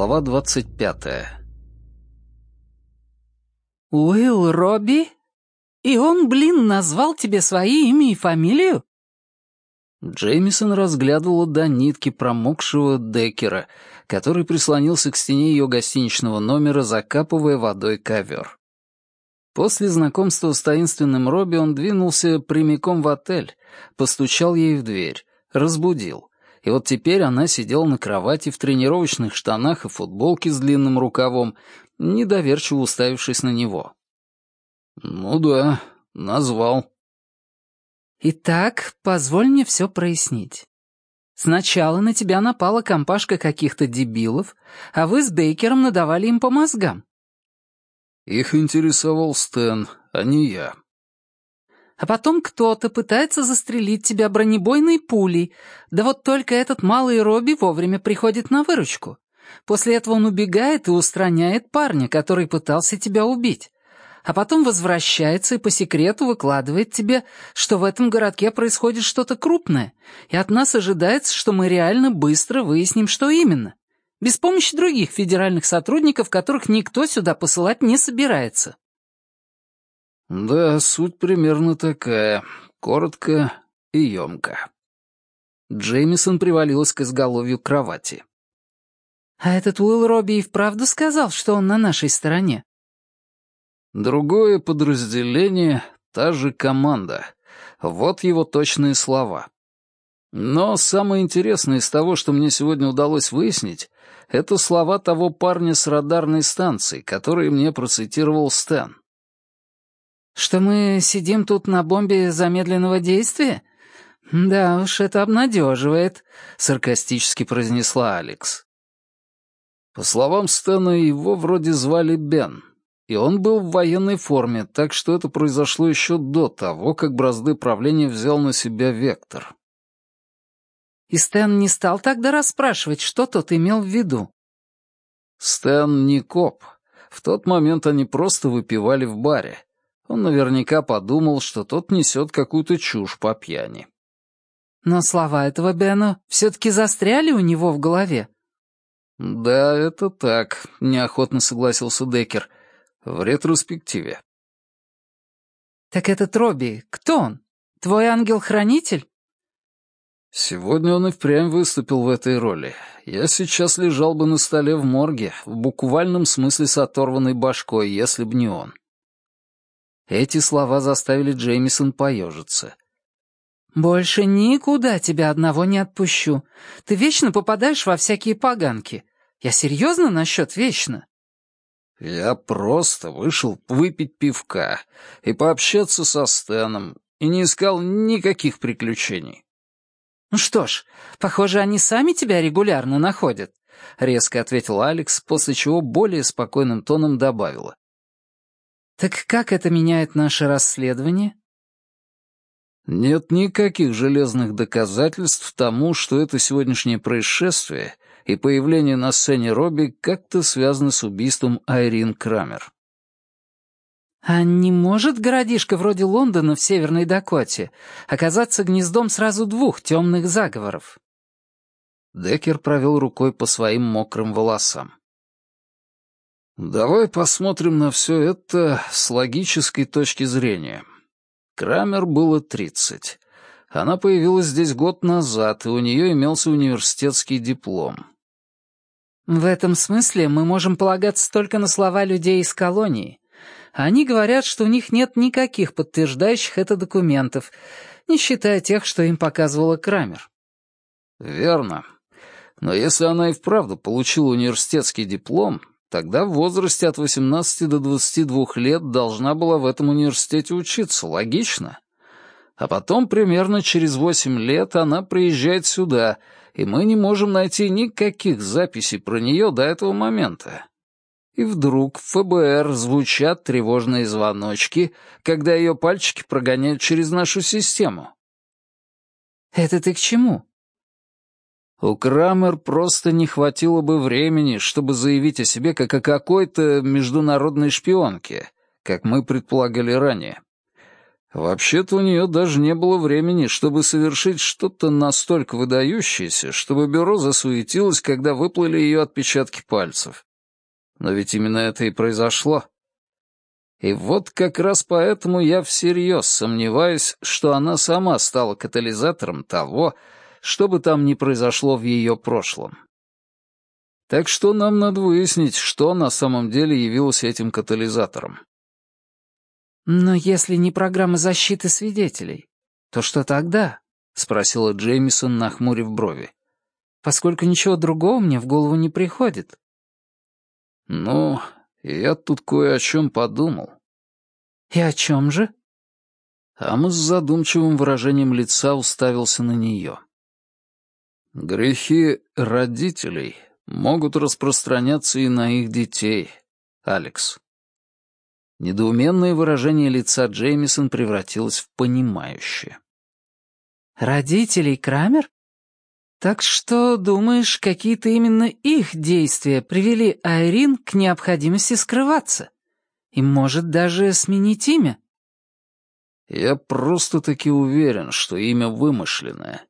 Глава двадцать пятая. «Уилл Робби? И он, блин, назвал тебе свои имя и фамилию?» Джеймисон разглядывала до нитки промокшего Деккера, который прислонился к стене ее гостиничного номера, закапывая водой ковер. После знакомства с таинственным Робби он двинулся прямиком в отель, постучал ей в дверь, разбудил и вот теперь она сидела на кровати в тренировочных штанах и футболке с длинным рукавом, недоверчиво уставившись на него. «Ну да, назвал». «Итак, позволь мне все прояснить. Сначала на тебя напала компашка каких-то дебилов, а вы с Бейкером надавали им по мозгам». «Их интересовал Стэн, а не я», а потом кто-то пытается застрелить тебя бронебойной пулей. Да вот только этот малый Робби вовремя приходит на выручку. После этого он убегает и устраняет парня, который пытался тебя убить. А потом возвращается и по секрету выкладывает тебе, что в этом городке происходит что-то крупное, и от нас ожидается, что мы реально быстро выясним, что именно. Без помощи других федеральных сотрудников, которых никто сюда посылать не собирается. Да, суть примерно такая, коротко и емко. Джеймисон привалилась к изголовью кровати. «А этот Уилл Робби и вправду сказал, что он на нашей стороне?» «Другое подразделение, та же команда. Вот его точные слова. Но самое интересное из того, что мне сегодня удалось выяснить, это слова того парня с радарной станции, которые мне процитировал Стэн. Что мы сидим тут на бомбе замедленного действия? Да уж, это обнадеживает», — саркастически произнесла Алекс. По словам Стэна, его вроде звали Бен, и он был в военной форме, так что это произошло еще до того, как бразды правления взял на себя Вектор. И Стэн не стал тогда расспрашивать, что тот имел в виду? Стэн не коп. В тот момент они просто выпивали в баре. Он наверняка подумал, что тот несет какую-то чушь по пьяни. Но слова этого Бена все-таки застряли у него в голове. «Да, это так», — неохотно согласился Деккер. «В ретроспективе». «Так этот Робби, кто он? Твой ангел-хранитель?» Сегодня он и впрямь выступил в этой роли. Я сейчас лежал бы на столе в морге, в буквальном смысле с оторванной башкой, если б не он. Эти слова заставили Джеймисон поежиться. «Больше никуда тебя одного не отпущу. Ты вечно попадаешь во всякие поганки. Я серьезно насчет вечно?» «Я просто вышел выпить пивка и пообщаться со Стэном, и не искал никаких приключений». «Ну что ж, похоже, они сами тебя регулярно находят», — резко ответил Алекс, после чего более спокойным тоном добавила. «Так как это меняет наше расследование?» «Нет никаких железных доказательств тому, что это сегодняшнее происшествие и появление на сцене Робби как-то связаны с убийством Айрин Крамер». «А не может городишко вроде Лондона в Северной Дакоте оказаться гнездом сразу двух темных заговоров?» Деккер провел рукой по своим мокрым волосам. Давай посмотрим на все это с логической точки зрения. Крамер было тридцать. Она появилась здесь год назад, и у нее имелся университетский диплом. В этом смысле мы можем полагаться только на слова людей из колонии. Они говорят, что у них нет никаких подтверждающих это документов, не считая тех, что им показывала Крамер. Верно. Но если она и вправду получила университетский диплом, Тогда в возрасте от 18 до 22 лет должна была в этом университете учиться, логично? А потом, примерно через 8 лет, она приезжает сюда, и мы не можем найти никаких записей про нее до этого момента. И вдруг в ФБР звучат тревожные звоночки, когда ее пальчики прогоняют через нашу систему. «Это ты к чему?» У Крамер просто не хватило бы времени, чтобы заявить о себе как о какой-то международной шпионке, как мы предполагали ранее. Вообще-то у нее даже не было времени, чтобы совершить что-то настолько выдающееся, чтобы бюро засуетилось, когда выплыли ее отпечатки пальцев. Но ведь именно это и произошло. И вот как раз поэтому я всерьез сомневаюсь, что она сама стала катализатором того, что бы там ни произошло в ее прошлом. Так что нам надо выяснить, что на самом деле явилось этим катализатором. «Но если не программа защиты свидетелей, то что тогда?» — спросила Джеймисон, нахмурив брови. «Поскольку ничего другого мне в голову не приходит». «Ну, я тут кое о чем подумал». «И о чем же?» Амос с задумчивым выражением лица уставился на нее. «Грехи родителей могут распространяться и на их детей, Алекс. Недоуменное выражение лица Джеймисон превратилось в понимающее. «Родителей Крамер? Так что, думаешь, какие-то именно их действия привели Айрин к необходимости скрываться? И, может, даже сменить имя?» «Я просто-таки уверен, что имя вымышленное.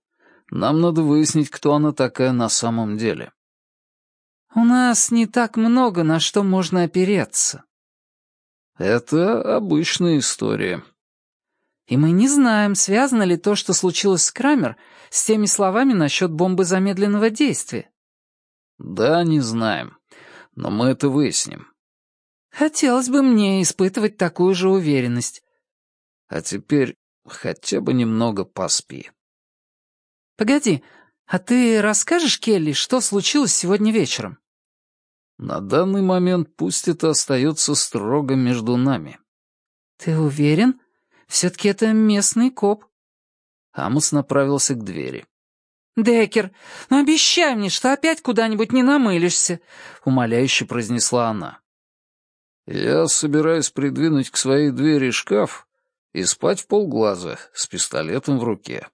Нам надо выяснить, кто она такая на самом деле». «У нас не так много, на что можно опереться», это обычная история. И мы не знаем, связано ли то, что случилось с Крамер, с теми словами насчет бомбы замедленного действия. Да, не знаем. Но мы это выясним. Хотелось бы мне испытывать такую же уверенность. А теперь хотя бы немного поспи. Погоди, а ты расскажешь Келли, что случилось сегодня вечером? На данный момент пусть это остается строго между нами. Ты уверен? Все-таки это местный коп. Амус направился к двери. «Деккер, ну обещай мне, что опять куда-нибудь не намылишься», — умоляюще произнесла она. «Я собираюсь придвинуть к своей двери шкаф и спать в полглаза с пистолетом в руке».